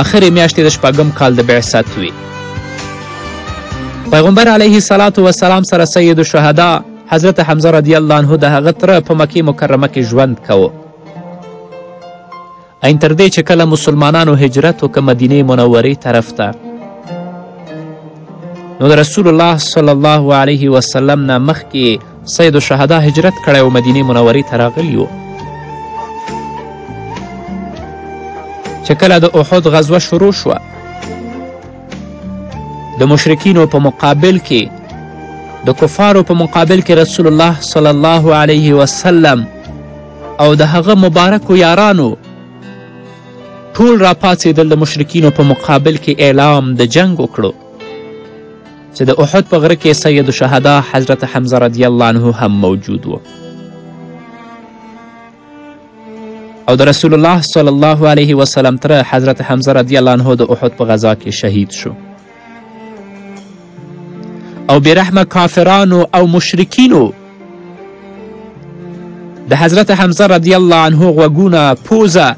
اخرې میاشتې د شپږم کال د بعثت وي پیغمبر علیه صلات وسلام سره سید الشهدا حضرت حمزه رضی الله عنه د هغه تره په مکې مکرمه کې ژوند کوو این تر دې چې کله مسلمانانو هجرت وکړه مدینې منورې طرف ته نو د رسول الله صلی الله علیه وسلم نه مخکې سید الشهدا هجرت کړی او مدینې منورې ته راغلی و چې کله د احد غزوه شروع شوه د مشرکینو په مقابل کې د کفارو په مقابل کې رسول الله صلی الله علیه وسلم او د هغه مبارکو یارانو ټول راپاڅېدل د مشرکینو په مقابل کې اعلام د جنگ وکړو چې د احد په غره کې سید الشهدا حضرت حمزه رضی الله عنه هم موجود و او د رسول الله صلی الله علیه وسلم تره حضرت حمزه رضی الله عنه د احد په غذا کې شهید شو او بیرحمه کافرانو او مشرکینو د حضرت حمزه رضی الله عنه غوږونه پوزه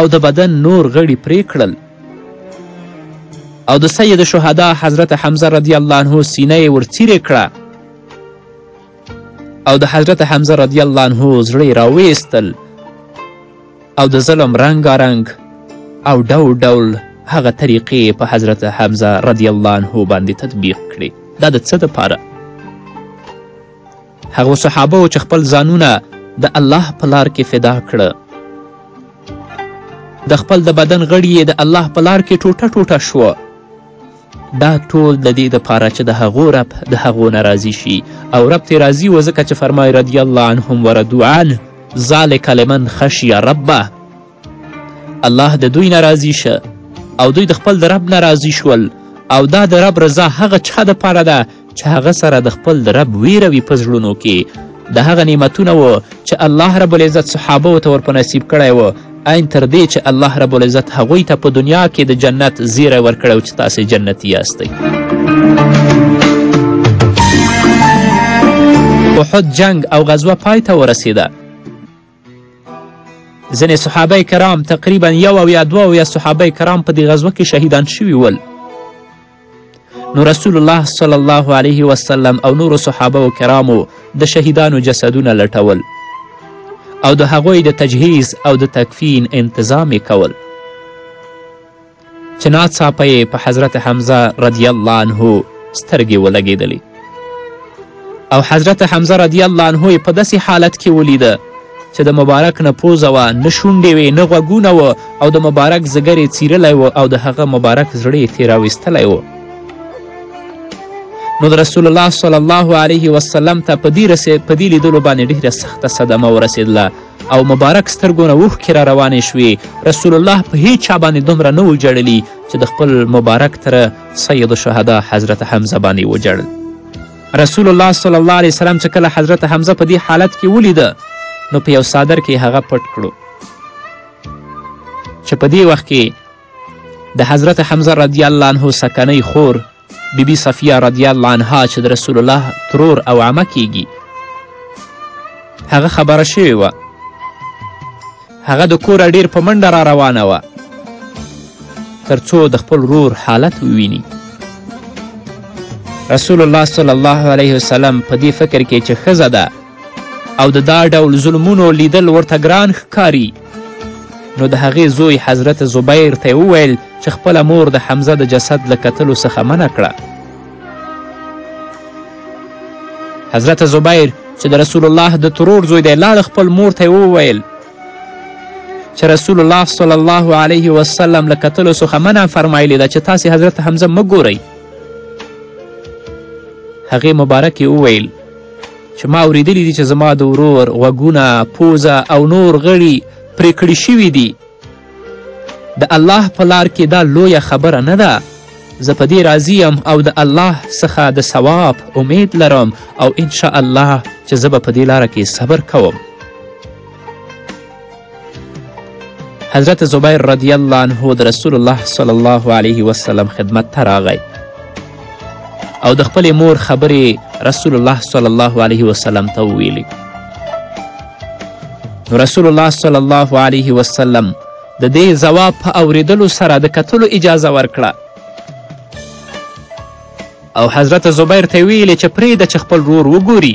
او د بدن نور غړي پرې کړل او د سید شهدا حضرت حمزه رضی الله عنه سینه یې ورڅیرې کړه او د حضرت حمزه رضی الله عنه زړه یې راویستل او د ظلم رنګارنګ او ډول ډول هغه طریقې په حضرت حمزه رضی الله عنه باندې تطبیق کړې دا د څه دپاره هغو صحابو چې خپل ځانونه د الله په لار کې فدا کړه د خپل د بدن غړي یې د الله په لار کې ټوټه ټوټه شوه دا ټول د دې دپاره چې د هغو رب د هغو نه راضي شي او رب ترې راضي و ځکه چې فرمایي رضی الله عنهم وردو عنه ذلک لمن خشی ربه الله د دوی نه راضي شه او دوی د خپل د رب نه راضي شول او دا د رب رضا هغه چا دپاره ده چې هغه سره د خپل د رب ویره وي په زړونو کې د هغه نعمتونه و چې الله رب العزت صحابه ته ور په نصیب کړی و عین تر دې چې الله رب العزت هغوی ته په دنیا کې د جنت زیری ورکړی چې تاسې جنتي یاستئ احد جنگ او غزوه پای ته ورسېده ځینې صحابه کرام تقریبا یو او یا دوه او یا صحابه کرام په دې غزوه کې شهیدان شوي ول نو رسول الله صلی الله علیه وسلم او نورو صحابه و کرامو د شهیدانو جسدونه لټول او د هغوی د تجهیز او د تکفین انتظام کول چې ناڅاپه یې په حضرت حمزه رضی الله عنه سترګې ولګېدلې او حضرت حمزه رضی الله عنه یې په داسې حالت کې ولیده چې د مبارک نه پوزه وه نه شونډې وې نه غوږونه و او د مبارک ځګر یې څیرلی و او د هغه مبارک زړه یې تیراویستلی و نو د رسول الله صلی الله علیه وسلم ته په دې لیدلو باندې ډیره سخته صدمه ورسېدله او مبارک سترګو نه اوښکې را روانې شوې رسول الله په هیڅ چا باندې دومره نه و جړلي چې د خپل مبارک تره سید الشهدا حضرت حمزه باندې وجړل رسول الله صلی الله علیه وسلم چې کله حضرت حمزه په دې حالت کې ولیده نو په یو صادر کې هغه پټ کړو چې په دې وخت کې د حضرت حمزه رضی الله عنه سکنۍ خور بی بی صفیه رضی الله عنها چې د رسول الله ترور او عمه کیږي هغه خبره شوې وه هغه د کوره ډیر په منډه را روانه وه تر څو د خپل رور حالت وویني رسول الله صلی الله علیه وسلم په دې فکر کې چې ښځه ده او د دا ډول ظلمونو لیدل ورته ګران ښکاري نو د هغې زوی حضرت زبیر ته وویل چې خپله مور د حمزه د جسد له کتلو څخه منع کړه حضرت زبیر چې د رسول الله د ترور زوی دی لاړ خپل مور ته وویل چې رسول الله صلی الله علیه وسلم له کتلو څخه منع فرمایلې ده چې تاسې حضرت حمزه مه ګورئ هغې مبارکې وویل چې ما اوریدلي دي چې زما د ورور غوږونه پوزه او نور غړي پرې کړي شوي دي د الله په لار کې دا لویه خبره نه ده زه په دې راضي یم او د الله څخه د ثواب امید لرم او انشاءالله چې زه به په دې لاره کې صبر کوم حضرت زبیر رضی الله عنه د رسول الله صلی الله علیه وسلم خدمت ته راغی او د خپلې مور خبرې رسول الله صلی الله علیه وسلم ته وویلې نو رسول الله صلی الله علیه وسلم د دې ځواب په اوریدلو سره د کتلو اجازه ورکړه او حضرت زبیر ته ویلې چې پرېږده چې خپل رور وګوري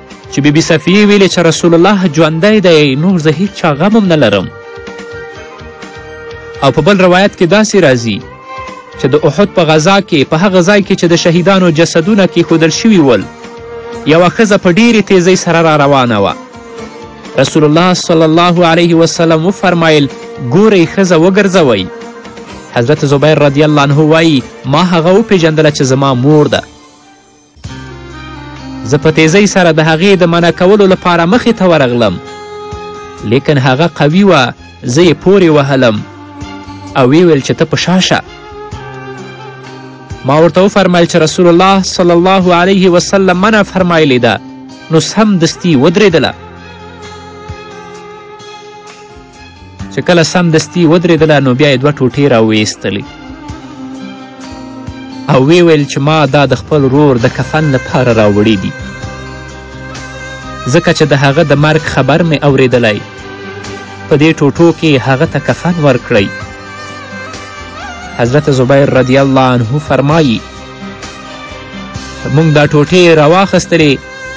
چې بي بي صفیې ویلې چې رسول الله ژوندی دی نور زه هیڅ چا غم هم نه لرم او په بل روایت کې داسې راځي چې د احد په غذا کې په هغه ځای کې چې د شهیدانو جسدونه کیښودل شوي ول یوه ښځه په ډیرې تیزۍ سره را روانه وه رسول الله صلی الله علیه وسلم وفرمایل ګورئ ښځه وګرځوئ حضرت زبیر رضی الله عنه وایي ما هغه وپیژندله چې زما مور ده زه په تیزۍ سره د هغې د منع کولو لپاره مخې ته ورغلم لیکن هغه قوي وه زه یې پورې وهلم او ویې ویل چې ته په شا شه ما ورته وفرمیل چې رسول الله صلی الله علیه وسلم منع فرمایلی ده نو سمدستي ودرېدله چې کله سمدستي ودرېدله نو بیا یې دوه ټوټې راویستلې او وی ویل چې ما دا د خپل رور د کفن لپاره راوړي دي ځکه چې د هغه د مرګ خبر مې اوریدلی په دې ټوټو کې هغه ته کفن ورکړئ حضرت زبیر رضی الله عنه فرمایی موږ دا ټوټې راواخیستلې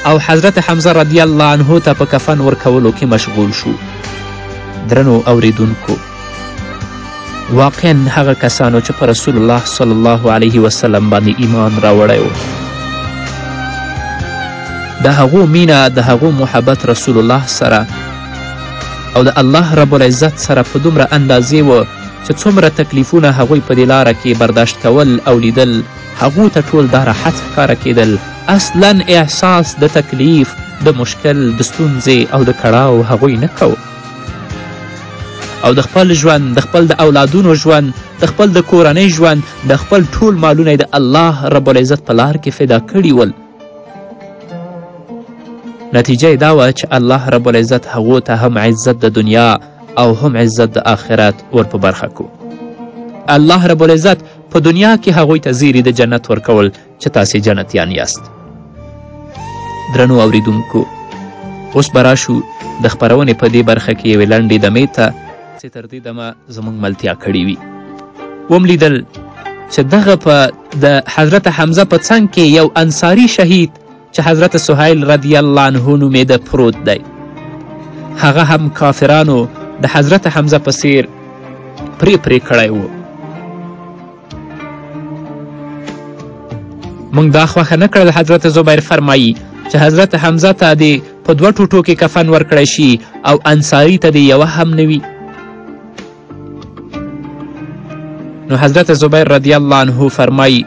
او حضرت حمزه رضی الله عنه ته په کفن ورکولو کې مشغول شو درنو اوریدونکو واقعا هغه کسانو چې په رسول الله صلی الله علیه وسلم باندې ایمان راوړی و د هغو مینه د هغو محبت رسول الله سره او د الله رب العزت سره په دومره اندازې و چې څومره تکلیفونه هغوی په دې لاره کې برداشت کول او لیدل هغو ته ټول دا راحت ښکاره کېدل اصلا احساس د تکلیف د مشکل د ستونزې او د کړاو هغوی نه کوه او د خپل ژوند د خپل د اولادونو ژوند د خپل د کورنۍ ژوند د خپل ټول مالونه د الله رب العزت په لار کې فدا کړي ول نتیجه یې دا وه چې الله رب العزت هغو ته هم عزت د دنیا او هم عزت د آخرت ور په برخه کو الله رب العزت په دنیا کې هغوی ته زیری د جنت ورکول چې تاسې جنتیان یاست درنو اوریدونکو اوس به راشو د خپرونې په دې برخه کې یوې لنډې دمې ته چې تر دې دمه زموږ ملتیا کړې وي وم لیدل چې دغه په د حضرت حمزه په څنګ کې یو انصاري شهید چې حضرت سهیل رضی الله عنه نومېده پروت دی هغه هم کافرانو د حضرت حمزه په څیر پرې پرې کړی و موږ دا خوښه نه کړل حضرت زبیر فرمایی چې حضرت حمزه ته دې په دوه ټوټو کې کفن ورکړی شي او انصاري ته دې یوه هم نه وي نو حضرت زبیر رضی الله عنه فرمایی